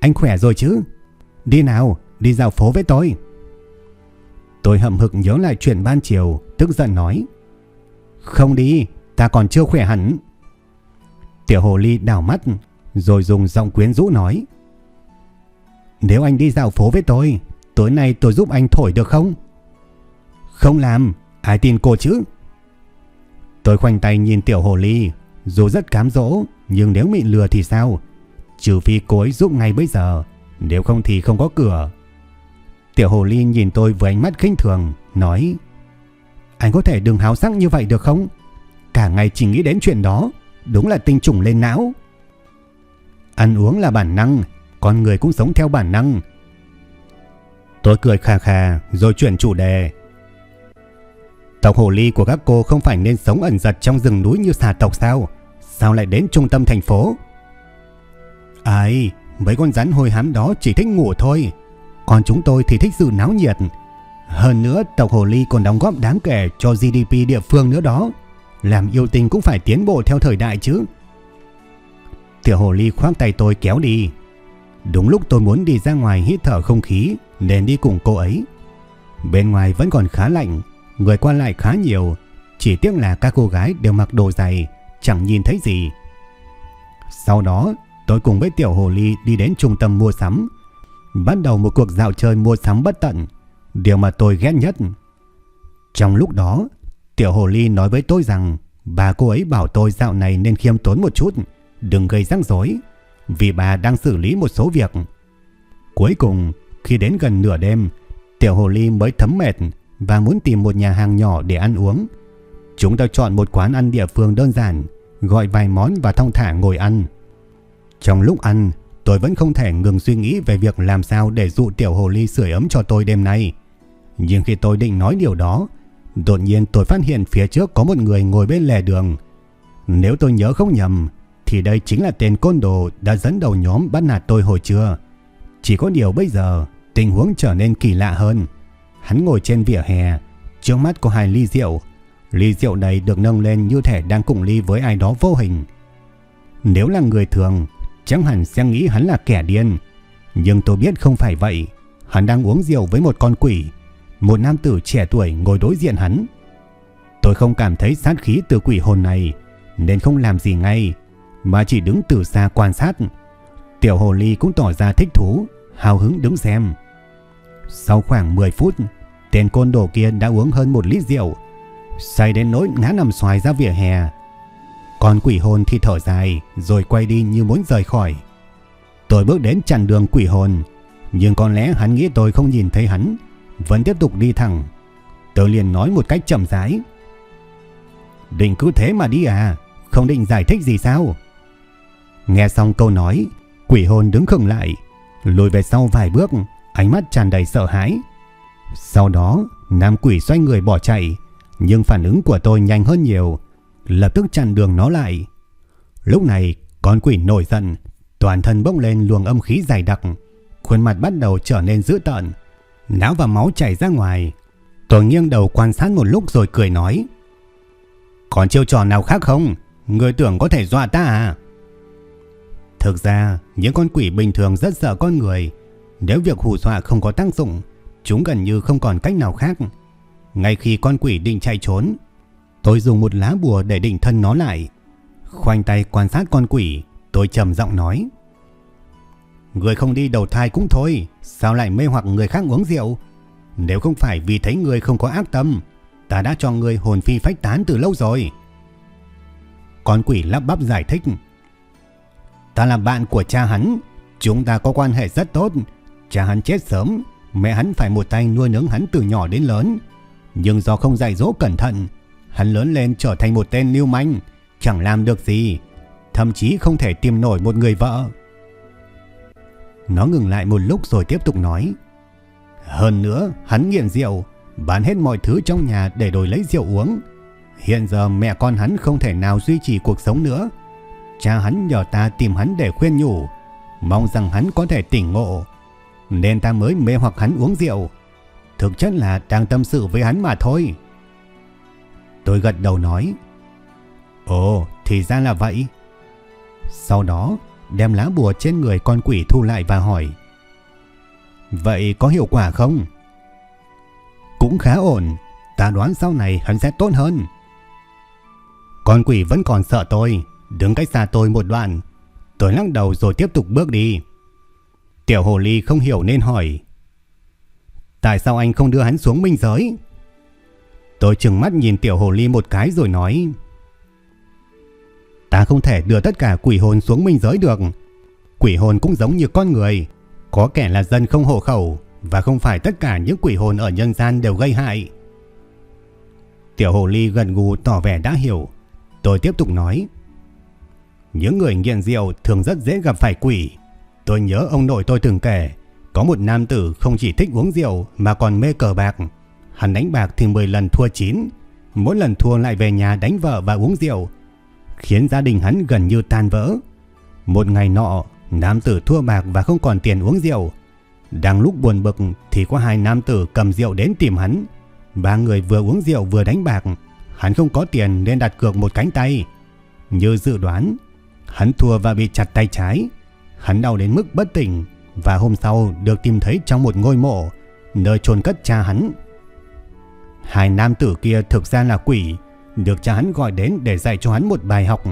Anh khỏe rồi chứ? Đi nào, đi dạo phố với tôi. Tôi hậm hực nhớ lại chuyện ban chiều, tức giận nói. Không đi, ta còn chưa khỏe hẳn. Tiểu hồ ly đảo mắt rồi dùng giọng quyến rũ nói. Nếu anh đi dạo phố với tôi, tối nay tôi giúp anh thổi được không? Không làm, ai tin cô chứ? Tôi khoanh tay nhìn tiểu hồ ly, dù rất cám dỗ, nhưng nếu bị lừa thì sao? Trừ phi cô ấy giúp ngay bây giờ, nếu không thì không có cửa. Tiểu hồ ly nhìn tôi với ánh mắt khinh thường, nói Anh có thể đừng háo sắc như vậy được không? Cả ngày chỉ nghĩ đến chuyện đó, đúng là tinh trùng lên não. Ăn uống là bản năng, con người cũng sống theo bản năng. Tôi cười khà khà rồi chuyển chủ đề. Tộc hồ ly của các cô không phải nên sống ẩn giật trong rừng núi như xà tộc sao? Sao lại đến trung tâm thành phố? Ai, mấy con rắn hôi hám đó chỉ thích ngủ thôi. Còn chúng tôi thì thích sự náo nhiệt. Hơn nữa tộc hồ ly còn đóng góp đáng kể cho GDP địa phương nữa đó. Làm yêu tình cũng phải tiến bộ theo thời đại chứ. Tiểu hồ ly khoác tay tôi kéo đi. Đúng lúc tôi muốn đi ra ngoài hít thở không khí nên đi cùng cô ấy. Bên ngoài vẫn còn khá lạnh, người qua lại khá nhiều, chỉ tiếc là các cô gái đều mặc đồ dày, chẳng nhìn thấy gì. Sau đó, tôi cùng với tiểu hồ ly đi đến trung tâm mua sắm, bắt đầu một cuộc dạo chơi mua sắm bất tận, điều mà tôi ghét nhất. Trong lúc đó, tiểu hồ ly nói với tôi rằng bà cô ấy bảo tôi dạo này nên khiêm tốn một chút, đừng gây rắc rối, vì bà đang xử lý một số việc. Cuối cùng, khi đến gần nửa đêm, tiểu hồ ly mới thấm mệt và muốn tìm một nhà hàng nhỏ để ăn uống. Chúng ta chọn một quán ăn địa phương đơn giản, gọi vài món và thong thả ngồi ăn. Trong lúc ăn, tôi vẫn không thể ngừng suy nghĩ về việc làm sao để dụ tiểu hồ ly sưởi ấm cho tôi đêm nay. Nhưng khi tôi định nói điều đó, đột nhiên tôi phát hiện phía trước có một người ngồi bên lề đường. Nếu tôi nhớ không nhầm, thì đây chính là tên côn đồ đã dẫn đầu nhóm bắt nạt tôi hồi trưa. Chỉ có điều bây giờ, tình huống trở nên kỳ lạ hơn. Hắn ngồi trên vỉa hè, trước mắt có hai ly rượu. Ly rượu này được nâng lên như thể đang cùng ly với ai đó vô hình. Nếu là người thường, chẳng hẳn sẽ nghĩ hắn là kẻ điên. Nhưng tôi biết không phải vậy. Hắn đang uống rượu với một con quỷ. Một nam tử trẻ tuổi ngồi đối diện hắn. Tôi không cảm thấy sát khí từ quỷ hồn này, nên không làm gì ngay, mà chỉ đứng từ xa quan sát. Tiểu hồ ly cũng tỏ ra thích thú, hào hứng đứng xem. Sau khoảng 10 phút, tên côn đồ kia đã uống hơn một lít rượu, say đến nỗi ngã nằm xoài ra vỉa hè. Còn quỷ hồn thì thở dài rồi quay đi như muốn rời khỏi. Tôi bước đến chặn đường quỷ hồn, nhưng có lẽ hắn nghĩ tôi không nhìn thấy hắn, vẫn tiếp tục đi thẳng. Tôi liền nói một cách chậm rãi. Định cứ thế mà đi à, không định giải thích gì sao? Nghe xong câu nói, quỷ hồn đứng khựng lại, lùi về sau vài bước, ánh mắt tràn đầy sợ hãi. Sau đó, nam quỷ xoay người bỏ chạy, nhưng phản ứng của tôi nhanh hơn nhiều, lập tức chặn đường nó lại. Lúc này, con quỷ nổi giận, toàn thân bốc lên luồng âm khí dày đặc, khuôn mặt bắt đầu trở nên dữ tợn, não và máu chảy ra ngoài. Tôi nghiêng đầu quan sát một lúc rồi cười nói: "Còn chiêu trò nào khác không? Người tưởng có thể dọa ta à?" Thực ra, những con quỷ bình thường rất sợ con người. Nếu việc hù dọa không có tác dụng, chúng gần như không còn cách nào khác. Ngay khi con quỷ định chạy trốn, tôi dùng một lá bùa để định thân nó lại. Khoanh tay quan sát con quỷ, tôi trầm giọng nói. Người không đi đầu thai cũng thôi, sao lại mê hoặc người khác uống rượu? Nếu không phải vì thấy người không có ác tâm, ta đã cho người hồn phi phách tán từ lâu rồi. Con quỷ lắp bắp giải thích. Ta là bạn của cha hắn, chúng ta có quan hệ rất tốt. Cha hắn chết sớm, mẹ hắn phải một tay nuôi nấng hắn từ nhỏ đến lớn. Nhưng do không dạy dỗ cẩn thận, hắn lớn lên trở thành một tên lưu manh, chẳng làm được gì, thậm chí không thể tìm nổi một người vợ. Nó ngừng lại một lúc rồi tiếp tục nói. Hơn nữa, hắn nghiện rượu, bán hết mọi thứ trong nhà để đổi lấy rượu uống. Hiện giờ mẹ con hắn không thể nào duy trì cuộc sống nữa, Cha hắn nhờ ta tìm hắn để khuyên nhủ, mong rằng hắn có thể tỉnh ngộ, nên ta mới mê hoặc hắn uống rượu. Thực chất là đang tâm sự với hắn mà thôi. Tôi gật đầu nói, Ồ, thì ra là vậy. Sau đó, đem lá bùa trên người con quỷ thu lại và hỏi, Vậy có hiệu quả không? Cũng khá ổn, ta đoán sau này hắn sẽ tốt hơn. Con quỷ vẫn còn sợ tôi, Đứng cách xa tôi một đoạn. Tôi lắc đầu rồi tiếp tục bước đi. Tiểu hồ ly không hiểu nên hỏi. Tại sao anh không đưa hắn xuống minh giới? Tôi chừng mắt nhìn tiểu hồ ly một cái rồi nói. Ta không thể đưa tất cả quỷ hồn xuống minh giới được. Quỷ hồn cũng giống như con người. Có kẻ là dân không hộ khẩu và không phải tất cả những quỷ hồn ở nhân gian đều gây hại. Tiểu hồ ly gần gù tỏ vẻ đã hiểu. Tôi tiếp tục nói. Những người nghiện rượu thường rất dễ gặp phải quỷ. Tôi nhớ ông nội tôi từng kể. Có một nam tử không chỉ thích uống rượu mà còn mê cờ bạc. Hắn đánh bạc thì 10 lần thua 9. Mỗi lần thua lại về nhà đánh vợ và uống rượu. Khiến gia đình hắn gần như tan vỡ. Một ngày nọ, nam tử thua bạc và không còn tiền uống rượu. Đang lúc buồn bực thì có hai nam tử cầm rượu đến tìm hắn. Ba người vừa uống rượu vừa đánh bạc. Hắn không có tiền nên đặt cược một cánh tay. Như dự đoán, hắn thua và bị chặt tay trái. Hắn đau đến mức bất tỉnh và hôm sau được tìm thấy trong một ngôi mộ nơi chôn cất cha hắn. Hai nam tử kia thực ra là quỷ, được cha hắn gọi đến để dạy cho hắn một bài học.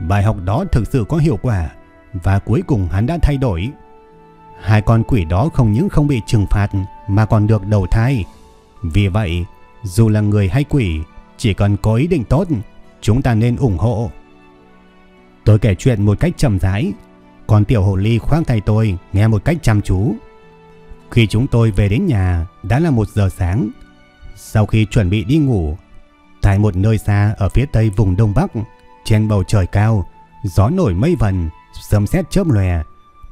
Bài học đó thực sự có hiệu quả và cuối cùng hắn đã thay đổi. Hai con quỷ đó không những không bị trừng phạt mà còn được đầu thai. Vì vậy, dù là người hay quỷ, chỉ cần có ý định tốt, chúng ta nên ủng hộ. Tôi kể chuyện một cách chậm rãi, còn tiểu hồ ly khoác tay tôi nghe một cách chăm chú. Khi chúng tôi về đến nhà đã là một giờ sáng. Sau khi chuẩn bị đi ngủ, tại một nơi xa ở phía tây vùng Đông Bắc, trên bầu trời cao, gió nổi mây vần, sấm sét chớp lòe.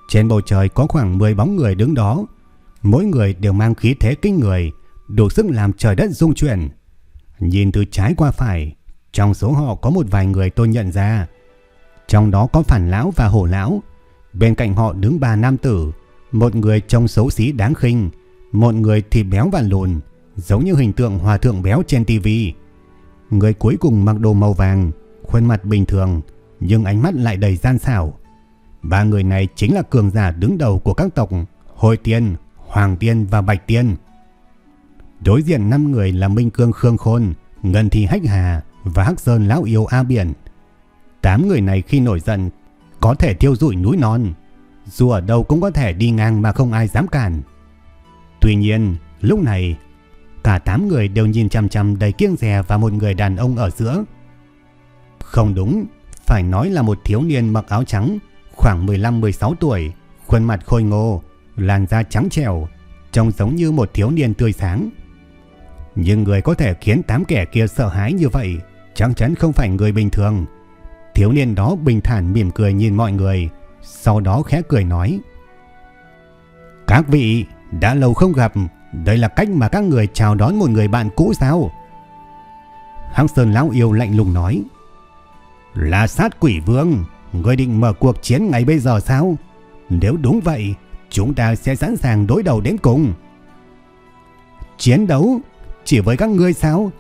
Trên bầu trời có khoảng 10 bóng người đứng đó. Mỗi người đều mang khí thế kinh người, đủ sức làm trời đất rung chuyển. Nhìn từ trái qua phải, trong số họ có một vài người tôi nhận ra. Trong đó có phản lão và hổ lão. Bên cạnh họ đứng ba nam tử, một người trông xấu xí đáng khinh, một người thì béo và lùn, giống như hình tượng hòa thượng béo trên tivi. Người cuối cùng mặc đồ màu vàng, khuôn mặt bình thường, nhưng ánh mắt lại đầy gian xảo. Ba người này chính là cường giả đứng đầu của các tộc Hồi Tiên, Hoàng Tiên và Bạch Tiên. Đối diện năm người là Minh Cương Khương Khôn, Ngân Thi Hách Hà và Hắc Sơn Lão Yêu A Biển. Tám người này khi nổi giận có thể thiêu rụi núi non, dù ở đâu cũng có thể đi ngang mà không ai dám cản. Tuy nhiên, lúc này, cả tám người đều nhìn chăm chăm đầy kiêng dè vào một người đàn ông ở giữa. Không đúng, phải nói là một thiếu niên mặc áo trắng, khoảng 15-16 tuổi, khuôn mặt khôi ngô, làn da trắng trẻo, trông giống như một thiếu niên tươi sáng. Nhưng người có thể khiến tám kẻ kia sợ hãi như vậy chắc chắn không phải người bình thường. Thiếu niên đó bình thản mỉm cười nhìn mọi người, sau đó khẽ cười nói. Các vị, đã lâu không gặp, đây là cách mà các người chào đón một người bạn cũ sao? Hăng Sơn Lão Yêu lạnh lùng nói. Là sát quỷ vương, người định mở cuộc chiến ngày bây giờ sao? Nếu đúng vậy, chúng ta sẽ sẵn sàng đối đầu đến cùng. Chiến đấu chỉ với các ngươi sao?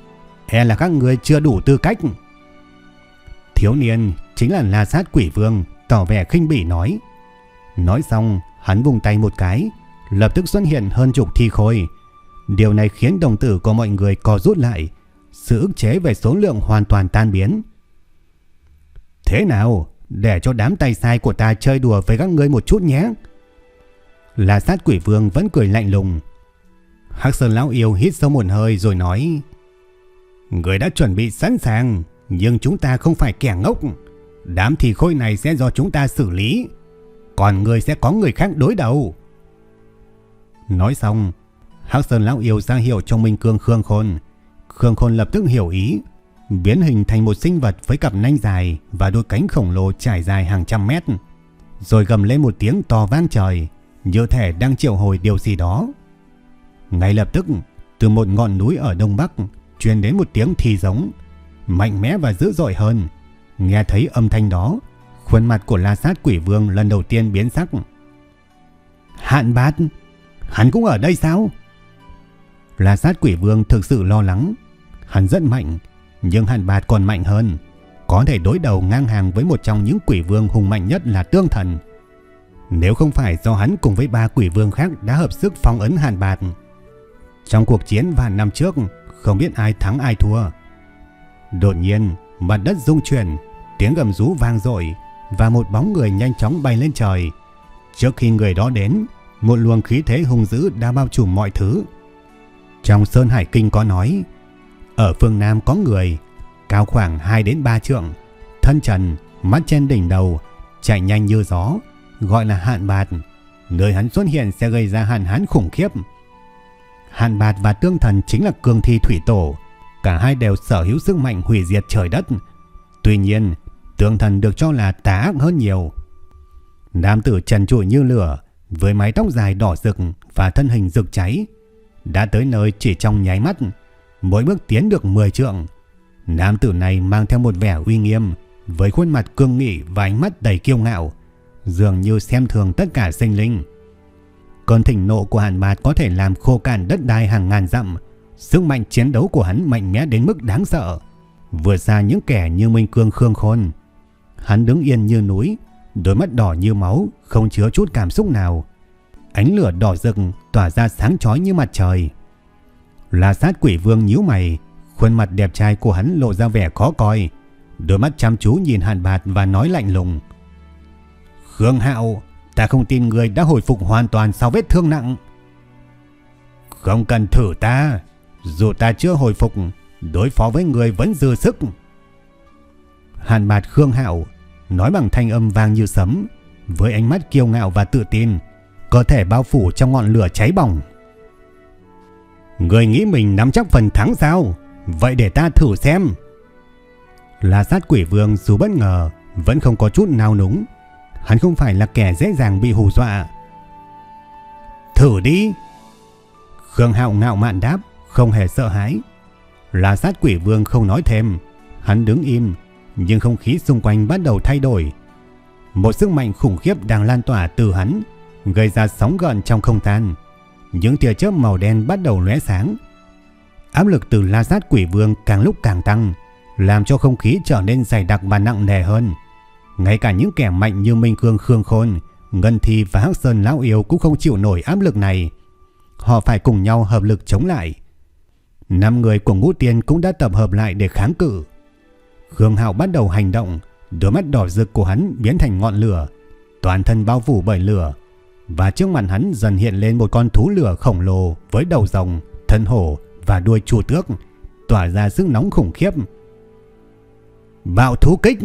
E là các ngươi chưa đủ tư cách. Thiếu niên chính là La Sát Quỷ Vương, tỏ vẻ khinh bỉ nói. Nói xong, hắn vùng tay một cái, lập tức xuất hiện hơn chục thi khôi. Điều này khiến đồng tử của mọi người co rút lại, sự ức chế về số lượng hoàn toàn tan biến. Thế nào, để cho đám tay sai của ta chơi đùa với các ngươi một chút nhé. La sát quỷ vương vẫn cười lạnh lùng. Hắc Sơn Lão Yêu hít sâu một hơi rồi nói Người đã chuẩn bị sẵn sàng nhưng chúng ta không phải kẻ ngốc. Đám thì khôi này sẽ do chúng ta xử lý. Còn người sẽ có người khác đối đầu. Nói xong Hắc Sơn Lão Yêu ra hiệu cho Minh Cương Khương Khôn. Khương Khôn lập tức hiểu ý Biến hình thành một sinh vật với cặp nanh dài Và đôi cánh khổng lồ trải dài hàng trăm mét Rồi gầm lên một tiếng to vang trời Như thể đang triệu hồi điều gì đó. Ngay lập tức, từ một ngọn núi ở đông bắc truyền đến một tiếng thì giống, mạnh mẽ và dữ dội hơn. Nghe thấy âm thanh đó, khuôn mặt của La Sát Quỷ Vương lần đầu tiên biến sắc. Hạn Bát, hắn cũng ở đây sao? La Sát Quỷ Vương thực sự lo lắng. Hắn rất mạnh, nhưng Hạn Bát còn mạnh hơn, có thể đối đầu ngang hàng với một trong những quỷ vương hùng mạnh nhất là Tương Thần. Nếu không phải do hắn cùng với ba quỷ vương khác đã hợp sức phong ấn Hàn Bạt, trong cuộc chiến vài năm trước, không biết ai thắng ai thua. Đột nhiên, mặt đất rung chuyển, tiếng gầm rú vang dội và một bóng người nhanh chóng bay lên trời. Trước khi người đó đến, một luồng khí thế hung dữ đã bao trùm mọi thứ. Trong Sơn Hải Kinh có nói, ở phương Nam có người, cao khoảng 2 đến 3 trượng, thân trần, mắt trên đỉnh đầu, chạy nhanh như gió, gọi là hạn bạt. Nơi hắn xuất hiện sẽ gây ra hạn hán khủng khiếp. Hạn bạt và tương thần chính là cương thi thủy tổ, cả hai đều sở hữu sức mạnh hủy diệt trời đất. Tuy nhiên, tương thần được cho là tà ác hơn nhiều. Nam tử trần trụi như lửa, với mái tóc dài đỏ rực và thân hình rực cháy, đã tới nơi chỉ trong nháy mắt, mỗi bước tiến được 10 trượng. Nam tử này mang theo một vẻ uy nghiêm, với khuôn mặt cương nghị và ánh mắt đầy kiêu ngạo, dường như xem thường tất cả sinh linh. Cơn thịnh nộ của Hàn Mạt có thể làm khô cạn đất đai hàng ngàn dặm, sức mạnh chiến đấu của hắn mạnh mẽ đến mức đáng sợ, vừa xa những kẻ như Minh Cương Khương Khôn. Hắn đứng yên như núi, đôi mắt đỏ như máu, không chứa chút cảm xúc nào. Ánh lửa đỏ rực tỏa ra sáng chói như mặt trời. La sát quỷ vương nhíu mày, khuôn mặt đẹp trai của hắn lộ ra vẻ khó coi. Đôi mắt chăm chú nhìn Hàn Bạt và nói lạnh lùng. Khương Hạo, ta không tin người đã hồi phục hoàn toàn sau vết thương nặng. Không cần thử ta, dù ta chưa hồi phục, đối phó với người vẫn dư sức. Hàn Bạt Khương Hạo nói bằng thanh âm vang như sấm, với ánh mắt kiêu ngạo và tự tin, có thể bao phủ trong ngọn lửa cháy bỏng. Người nghĩ mình nắm chắc phần thắng sao? Vậy để ta thử xem. La sát quỷ vương dù bất ngờ vẫn không có chút nào núng. Hắn không phải là kẻ dễ dàng bị hù dọa. Thử đi. Khương Hạo ngạo mạn đáp, không hề sợ hãi. La sát quỷ vương không nói thêm. Hắn đứng im, nhưng không khí xung quanh bắt đầu thay đổi. Một sức mạnh khủng khiếp đang lan tỏa từ hắn, gây ra sóng gợn trong không gian. Những tia chớp màu đen bắt đầu lóe sáng. Áp lực từ la sát quỷ vương càng lúc càng tăng, làm cho không khí trở nên dày đặc và nặng nề hơn. Ngay cả những kẻ mạnh như Minh Cương Khương Khôn, Ngân Thi và Hắc Sơn Lão Yêu cũng không chịu nổi áp lực này. Họ phải cùng nhau hợp lực chống lại. Năm người của ngũ tiên cũng đã tập hợp lại để kháng cự. Khương Hạo bắt đầu hành động, đôi mắt đỏ rực của hắn biến thành ngọn lửa, toàn thân bao phủ bởi lửa. Và trước mặt hắn dần hiện lên một con thú lửa khổng lồ với đầu rồng, thân hổ và đuôi chu tước, tỏa ra sức nóng khủng khiếp. Bạo thú kích!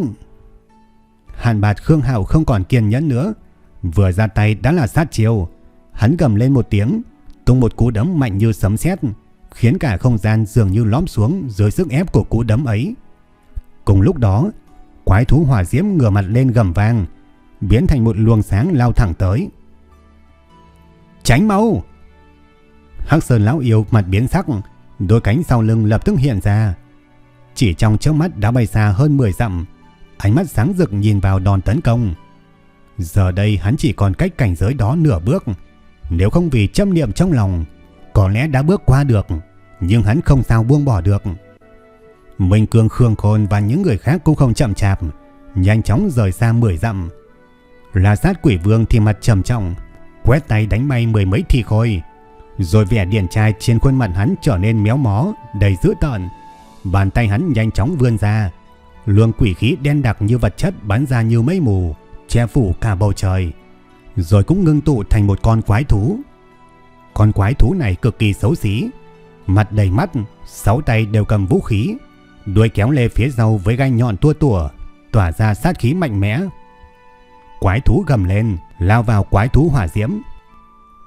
Hàn bạt Khương Hạo không còn kiên nhẫn nữa, vừa ra tay đã là sát chiêu. Hắn gầm lên một tiếng, tung một cú đấm mạnh như sấm sét, khiến cả không gian dường như lõm xuống dưới sức ép của cú đấm ấy. Cùng lúc đó, quái thú hỏa diễm ngửa mặt lên gầm vang, biến thành một luồng sáng lao thẳng tới. Tránh mau! Hắc Sơn lão yêu mặt biến sắc, đôi cánh sau lưng lập tức hiện ra. Chỉ trong chớp mắt đã bay xa hơn 10 dặm, ánh mắt sáng rực nhìn vào đòn tấn công. Giờ đây hắn chỉ còn cách cảnh giới đó nửa bước, nếu không vì châm niệm trong lòng, có lẽ đã bước qua được, nhưng hắn không sao buông bỏ được. Minh Cương Khương Khôn và những người khác cũng không chậm chạp, nhanh chóng rời xa 10 dặm. La sát quỷ vương thì mặt trầm trọng, quét tay đánh bay mười mấy thi khôi, rồi vẻ điển trai trên khuôn mặt hắn trở nên méo mó, đầy dữ tợn. Bàn tay hắn nhanh chóng vươn ra, luồng quỷ khí đen đặc như vật chất bắn ra như mây mù, che phủ cả bầu trời, rồi cũng ngưng tụ thành một con quái thú. Con quái thú này cực kỳ xấu xí, mặt đầy mắt, sáu tay đều cầm vũ khí, đuôi kéo lê phía sau với gai nhọn tua tủa, tỏa ra sát khí mạnh mẽ. Quái thú gầm lên, lao vào quái thú hỏa diễm.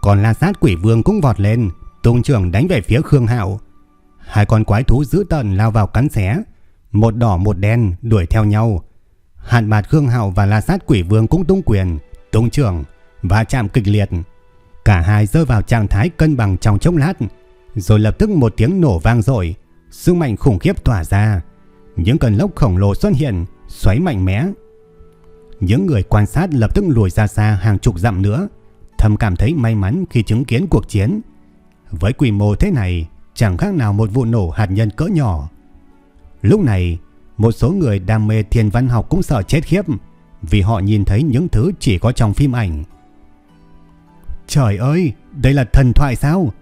Còn la sát quỷ vương cũng vọt lên, tung trưởng đánh về phía Khương Hạo. Hai con quái thú dữ tợn lao vào cắn xé, một đỏ một đen đuổi theo nhau. Hạn bạt Khương Hạo và la sát quỷ vương cũng tung quyền, tung trưởng và chạm kịch liệt. Cả hai rơi vào trạng thái cân bằng trong chốc lát, rồi lập tức một tiếng nổ vang dội, sức mạnh khủng khiếp tỏa ra. Những cơn lốc khổng lồ xuất hiện, xoáy mạnh mẽ. Những người quan sát lập tức lùi ra xa hàng chục dặm nữa, thầm cảm thấy may mắn khi chứng kiến cuộc chiến. Với quy mô thế này, chẳng khác nào một vụ nổ hạt nhân cỡ nhỏ. Lúc này, một số người đam mê thiên văn học cũng sợ chết khiếp, vì họ nhìn thấy những thứ chỉ có trong phim ảnh. Trời ơi, đây là thần thoại sao?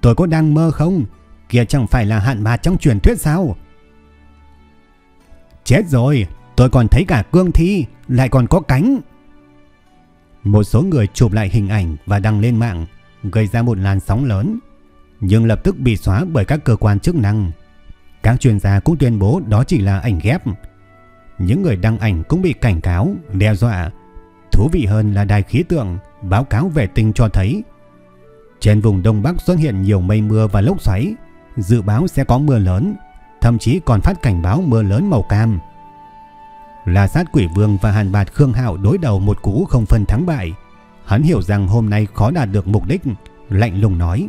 Tôi có đang mơ không? Kia chẳng phải là hạn mạt trong truyền thuyết sao? Chết rồi, Tôi còn thấy cả cương thi, lại còn có cánh. Một số người chụp lại hình ảnh và đăng lên mạng, gây ra một làn sóng lớn, nhưng lập tức bị xóa bởi các cơ quan chức năng. Các chuyên gia cũng tuyên bố đó chỉ là ảnh ghép. Những người đăng ảnh cũng bị cảnh cáo, đe dọa. Thú vị hơn là đài khí tượng báo cáo vệ tinh cho thấy trên vùng Đông Bắc xuất hiện nhiều mây mưa và lốc xoáy, dự báo sẽ có mưa lớn, thậm chí còn phát cảnh báo mưa lớn màu cam. là sát quỷ vương và hàn bạt Khương Hạo đối đầu một cú không phân thắng bại. Hắn hiểu rằng hôm nay khó đạt được mục đích, lạnh lùng nói.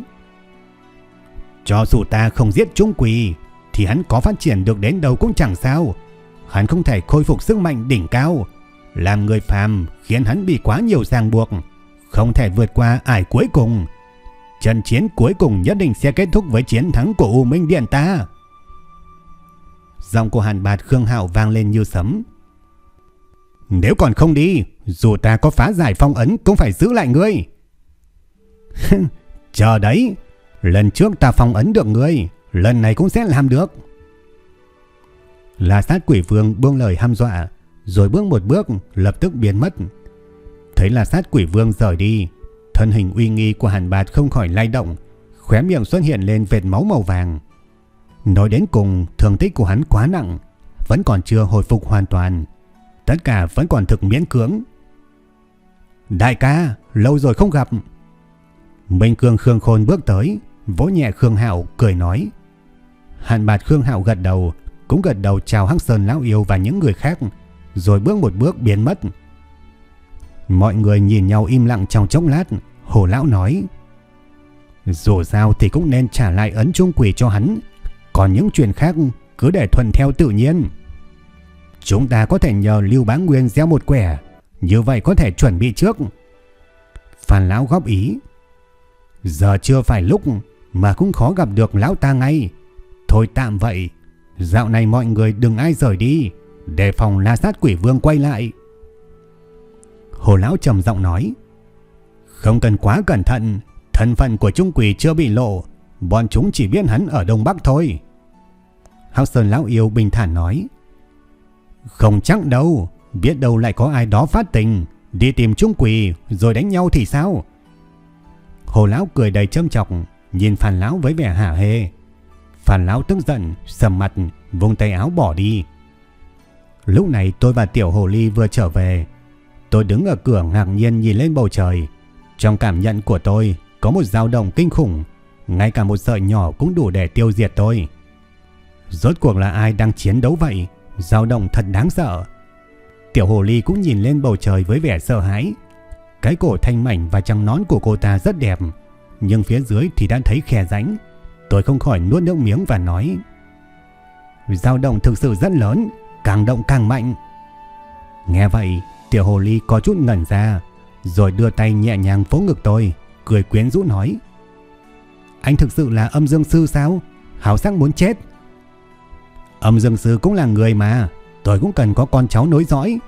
Cho dù ta không giết chúng quỷ, thì hắn có phát triển được đến đâu cũng chẳng sao. Hắn không thể khôi phục sức mạnh đỉnh cao. Làm người phàm khiến hắn bị quá nhiều ràng buộc, không thể vượt qua ải cuối cùng. Trận chiến cuối cùng nhất định sẽ kết thúc với chiến thắng của U Minh Điện ta. Giọng của Hàn Bạt Khương Hạo vang lên như sấm. Nếu còn không đi, dù ta có phá giải phong ấn cũng phải giữ lại ngươi. Chờ đấy, lần trước ta phong ấn được ngươi, lần này cũng sẽ làm được. là sát quỷ vương buông lời ham dọa, rồi bước một bước lập tức biến mất. Thấy là sát quỷ vương rời đi, thân hình uy nghi của hàn bạt không khỏi lay động, khóe miệng xuất hiện lên vệt máu màu vàng. Nói đến cùng, thương tích của hắn quá nặng, vẫn còn chưa hồi phục hoàn toàn. Tất cả vẫn còn thực miễn cưỡng. Đại ca, lâu rồi không gặp. Minh Cương Khương Khôn bước tới, vỗ nhẹ Khương Hạo cười nói. Hàn bạt Khương Hạo gật đầu, cũng gật đầu chào Hắc Sơn Lão Yêu và những người khác, rồi bước một bước biến mất. Mọi người nhìn nhau im lặng trong chốc lát, Hồ Lão nói. Dù sao thì cũng nên trả lại ấn trung quỷ cho hắn, còn những chuyện khác cứ để thuận theo tự nhiên. Chúng ta có thể nhờ Lưu Bá Nguyên gieo một quẻ, như vậy có thể chuẩn bị trước. Phan Lão góp ý. Giờ chưa phải lúc mà cũng khó gặp được Lão ta ngay. Thôi tạm vậy, dạo này mọi người đừng ai rời đi, đề phòng la sát quỷ vương quay lại. Hồ Lão trầm giọng nói. Không cần quá cẩn thận, thân phận của Trung Quỷ chưa bị lộ, bọn chúng chỉ biết hắn ở Đông Bắc thôi. Hắc Sơn Lão Yêu bình thản nói. Không chắc đâu, biết đâu lại có ai đó phát tình, đi tìm Trung Quỷ rồi đánh nhau thì sao? Hồ Lão cười đầy châm chọc, nhìn Phan Lão với vẻ hả hê. Phan Lão tức giận, sầm mặt, vùng tay áo bỏ đi. Lúc này tôi và Tiểu Hồ Ly vừa trở về, Tôi đứng ở cửa ngạc nhiên nhìn lên bầu trời. Trong cảm nhận của tôi, có một dao động kinh khủng. Ngay cả một sợi nhỏ cũng đủ để tiêu diệt tôi. Rốt cuộc là ai đang chiến đấu vậy? Dao động thật đáng sợ. Tiểu hồ ly cũng nhìn lên bầu trời với vẻ sợ hãi. Cái cổ thanh mảnh và trăng nón của cô ta rất đẹp. Nhưng phía dưới thì đã thấy khe rãnh. Tôi không khỏi nuốt nước miếng và nói. Dao động thực sự rất lớn. Càng động càng mạnh. Nghe vậy Tiểu hồ ly có chút ngẩn ra, rồi đưa tay nhẹ nhàng vỗ ngực tôi, cười quyến rũ nói. Anh thực sự là âm dương sư sao? Hảo sắc muốn chết. Âm dương sư cũng là người mà, tôi cũng cần có con cháu nối dõi.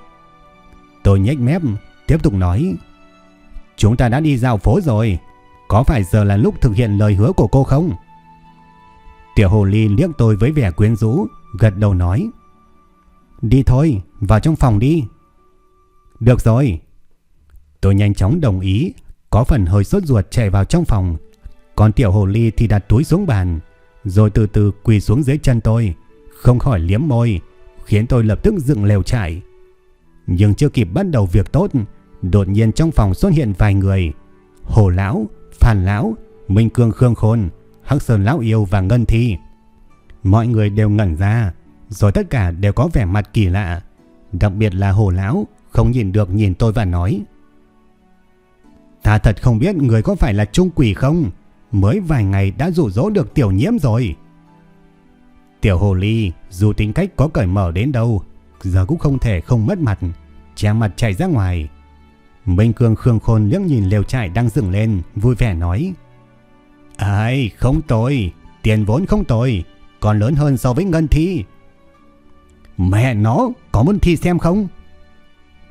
Tôi nhếch mép, tiếp tục nói. Chúng ta đã đi dạo phố rồi, có phải giờ là lúc thực hiện lời hứa của cô không? Tiểu hồ ly liếc tôi với vẻ quyến rũ, gật đầu nói. Đi thôi, vào trong phòng đi. Được rồi. Tôi nhanh chóng đồng ý, có phần hơi sốt ruột chạy vào trong phòng. Còn tiểu hồ ly thì đặt túi xuống bàn, rồi từ từ quỳ xuống dưới chân tôi, không khỏi liếm môi, khiến tôi lập tức dựng lều trại. Nhưng chưa kịp bắt đầu việc tốt, đột nhiên trong phòng xuất hiện vài người. Hồ Lão, Phản Lão, Minh Cương Khương Khôn, Hắc Sơn Lão Yêu và Ngân Thi. Mọi người đều ngẩn ra, rồi tất cả đều có vẻ mặt kỳ lạ. Đặc biệt là Hồ Lão, không nhìn được nhìn tôi và nói. Ta thật không biết người có phải là trung quỷ không, mới vài ngày đã dụ dỗ được tiểu nhiễm rồi. Tiểu hồ ly, dù tính cách có cởi mở đến đâu, giờ cũng không thể không mất mặt, che mặt chạy ra ngoài. Minh Cương Khương Khôn liếc nhìn lều trại đang dựng lên, vui vẻ nói. Ai, không tồi, tiền vốn không tồi, còn lớn hơn so với ngân thi. Mẹ nó, có muốn thi xem không?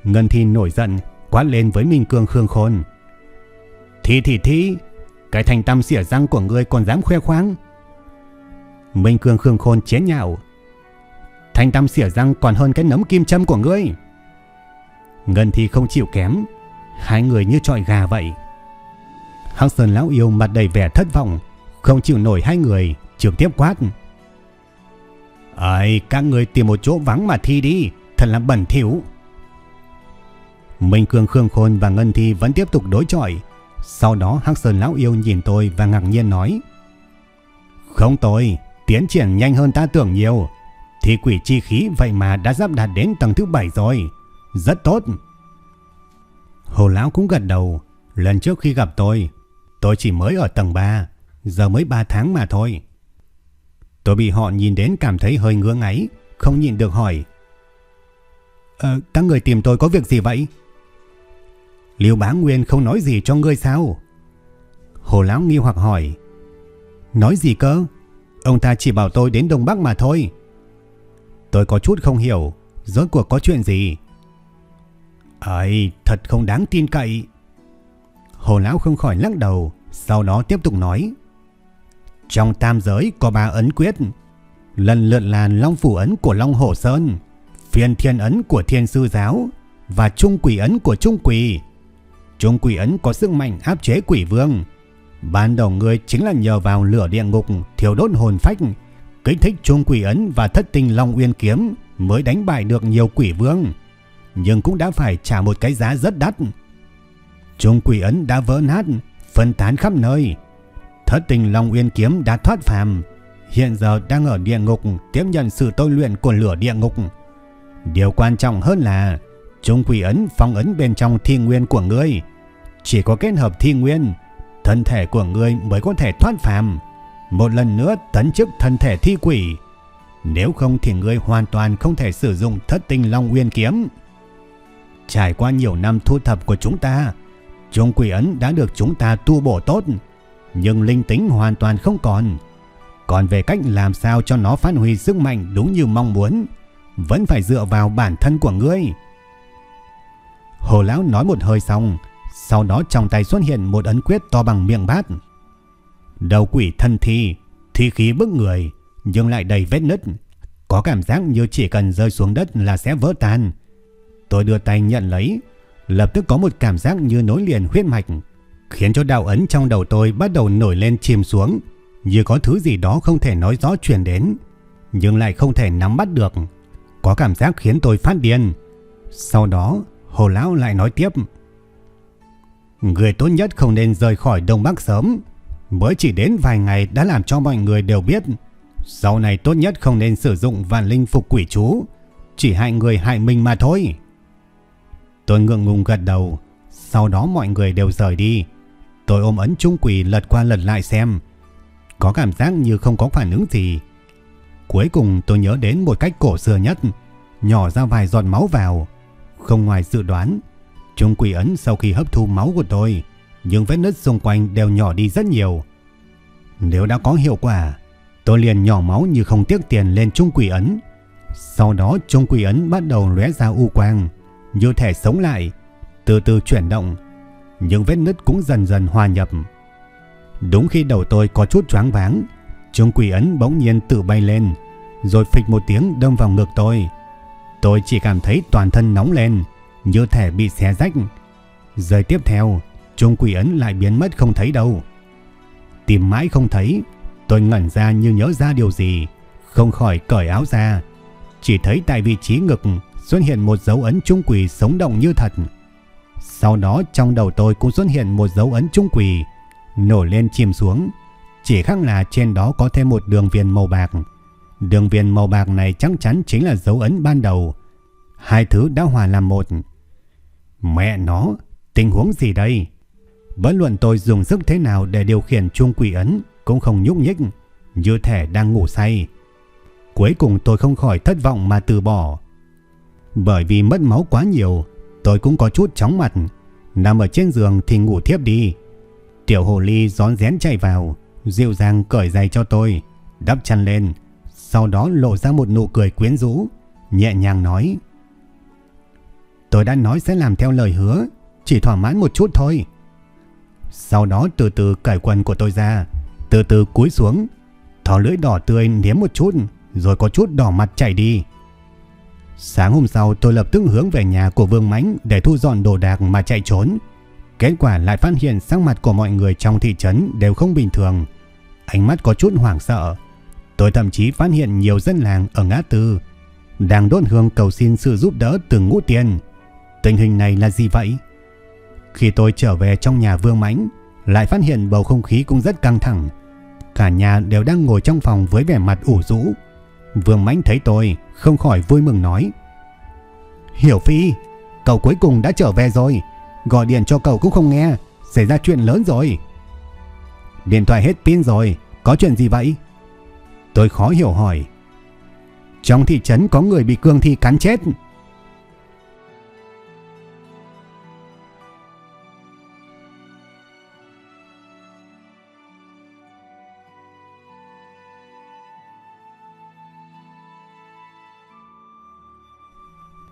Ngân Thi nổi giận, quát lên với Minh Cương Khương Khôn. Thi thì thi, cái thành tâm xỉa răng của ngươi còn dám khoe khoang. Minh Cương Khương Khôn chế nhạo. Thanh tâm xỉa răng còn hơn cái nấm kim châm của ngươi. Ngân thì không chịu kém. Hai người như trọi gà vậy. Hắc Sơn Lão Yêu mặt đầy vẻ thất vọng. Không chịu nổi hai người. Trực tiếp quát. Ây, các người tìm một chỗ vắng mà thi đi. Thật là bẩn thỉu. Minh Cương Khương Khôn và Ngân Thi vẫn tiếp tục đối chọi. Sau đó Hắc Sơn Lão Yêu nhìn tôi và ngạc nhiên nói. Không tôi, tiến triển nhanh hơn ta tưởng nhiều. Thì quỷ chi khí vậy mà đã sắp đạt đến tầng thứ 7 rồi. Rất tốt. Hồ Lão cũng gật đầu. Lần trước khi gặp tôi, tôi chỉ mới ở tầng 3. Giờ mới 3 tháng mà thôi. Tôi bị họ nhìn đến cảm thấy hơi ngứa ngáy. Không nhịn được hỏi. Ờ, các người tìm tôi có việc gì vậy? Liêu Bá Nguyên không nói gì cho ngươi sao? Hồ Lão nghi hoặc hỏi. Nói gì cơ? Ông ta chỉ bảo tôi đến Đông Bắc mà thôi. Tôi có chút không hiểu, rốt cuộc có chuyện gì? Ấy, thật không đáng tin cậy. Hồ Lão không khỏi lắc đầu, sau đó tiếp tục nói. Trong tam giới có ba ấn quyết, lần lượt là Long Phủ ấn của Long Hổ Sơn, phiền thiên ấn của Thiên Sư Giáo và Trung Quỷ ấn của Trung Quỷ. Trung Quỷ ấn có sức mạnh áp chế quỷ vương. Ban đầu người chính là nhờ vào lửa địa ngục thiêu đốt hồn phách, kích thích Trung Quỷ ấn và thất tinh Long Uyên kiếm mới đánh bại được nhiều quỷ vương nhưng cũng đã phải trả một cái giá rất đắt. Trung quỷ ấn đã vỡ nát, phân tán khắp nơi. Thất tình Long Uyên Kiếm đã thoát phàm, hiện giờ đang ở địa ngục tiếp nhận sự tôi luyện của lửa địa ngục. Điều quan trọng hơn là Trung quỷ ấn phong ấn bên trong thi nguyên của ngươi. Chỉ có kết hợp thi nguyên, thân thể của ngươi mới có thể thoát phàm. Một lần nữa tấn chức thân thể thi quỷ. Nếu không thì ngươi hoàn toàn không thể sử dụng thất tinh Long Uyên Kiếm. Trải qua nhiều năm thu thập của chúng ta, Trung quỷ ấn đã được chúng ta tu bổ tốt, nhưng linh tính hoàn toàn không còn. Còn về cách làm sao cho nó phát huy sức mạnh đúng như mong muốn, vẫn phải dựa vào bản thân của ngươi. Hồ Lão nói một hơi xong, sau đó trong tay xuất hiện một ấn quyết to bằng miệng bát. Đầu quỷ thân thi, thi khí bức người, nhưng lại đầy vết nứt. Có cảm giác như chỉ cần rơi xuống đất là sẽ vỡ tan. Tôi đưa tay nhận lấy, lập tức có một cảm giác như nối liền huyết mạch, khiến cho đạo ấn trong đầu tôi bắt đầu nổi lên chìm xuống, như có thứ gì đó không thể nói rõ truyền đến, nhưng lại không thể nắm bắt được. Có cảm giác khiến tôi phát điên. Sau đó, Hồ Lão lại nói tiếp. Người tốt nhất không nên rời khỏi Đông Bắc sớm. Mới chỉ đến vài ngày đã làm cho mọi người đều biết. Sau này tốt nhất không nên sử dụng vạn linh phục quỷ chú. Chỉ hại người hại mình mà thôi. Tôi ngượng ngùng gật đầu, sau đó mọi người đều rời đi. Tôi ôm ấn trung quỷ lật qua lật lại xem. Có cảm giác như không có phản ứng gì. Cuối cùng tôi nhớ đến một cách cổ xưa nhất, nhỏ ra vài giọt máu vào. Không ngoài dự đoán, trung quỷ ấn sau khi hấp thu máu của tôi, những vết nứt xung quanh đều nhỏ đi rất nhiều. Nếu đã có hiệu quả, tôi liền nhỏ máu như không tiếc tiền lên trung quỷ ấn. Sau đó trung quỷ ấn bắt đầu lóe ra u quang như thể sống lại, từ từ chuyển động, những vết nứt cũng dần dần hòa nhập. Đúng khi đầu tôi có chút choáng váng, trung quỷ ấn bỗng nhiên tự bay lên, rồi phịch một tiếng đâm vào ngực tôi. Tôi chỉ cảm thấy toàn thân nóng lên, như thể bị xé rách. Giờ tiếp theo, trung quỷ ấn lại biến mất không thấy đâu. Tìm mãi không thấy, tôi ngẩn ra như nhớ ra điều gì, không khỏi cởi áo ra. Chỉ thấy tại vị trí ngực xuất hiện một dấu ấn trung quỷ sống động như thật. Sau đó trong đầu tôi cũng xuất hiện một dấu ấn trung quỷ, nổi lên chìm xuống. Chỉ khác là trên đó có thêm một đường viền màu bạc. Đường viền màu bạc này chắc chắn chính là dấu ấn ban đầu. Hai thứ đã hòa làm một. Mẹ nó, tình huống gì đây? Bất luận tôi dùng sức thế nào để điều khiển chuông quỷ ấn cũng không nhúc nhích, như thể đang ngủ say. Cuối cùng tôi không khỏi thất vọng mà từ bỏ. Bởi vì mất máu quá nhiều, tôi cũng có chút chóng mặt. Nằm ở trên giường thì ngủ thiếp đi. Tiểu hồ ly gión rén chạy vào, dịu dàng cởi giày cho tôi, đắp chăn lên. Sau đó lộ ra một nụ cười quyến rũ, nhẹ nhàng nói. Tôi đã nói sẽ làm theo lời hứa, chỉ thỏa mãn một chút thôi. Sau đó từ từ cởi quần của tôi ra, từ từ cúi xuống, thò lưỡi đỏ tươi nếm một chút, rồi có chút đỏ mặt chảy đi. Sáng hôm sau tôi lập tức hướng về nhà của Vương Mãnh để thu dọn đồ đạc mà chạy trốn. Kết quả lại phát hiện sắc mặt của mọi người trong thị trấn đều không bình thường. Ánh mắt có chút hoảng sợ. Tôi thậm chí phát hiện nhiều dân làng ở ngã tư đang đốt hương cầu xin sự giúp đỡ từ ngũ tiền. Tình hình này là gì vậy? Khi tôi trở về trong nhà Vương Mãnh, lại phát hiện bầu không khí cũng rất căng thẳng. Cả nhà đều đang ngồi trong phòng với vẻ mặt ủ rũ. Vương Mãnh thấy tôi, không khỏi vui mừng nói. Hiểu Phi, cậu cuối cùng đã trở về rồi. Gọi điện cho cậu cũng không nghe, xảy ra chuyện lớn rồi. Điện thoại hết pin rồi, có chuyện gì vậy? Tôi khó hiểu hỏi. Trong thị trấn có người bị cương thi cắn chết.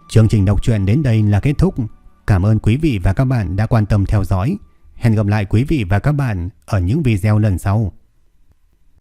Chương trình đọc truyện đến đây là kết thúc. Cảm ơn quý vị và các bạn đã quan tâm theo dõi. Hẹn gặp lại quý vị và các bạn ở những video lần sau.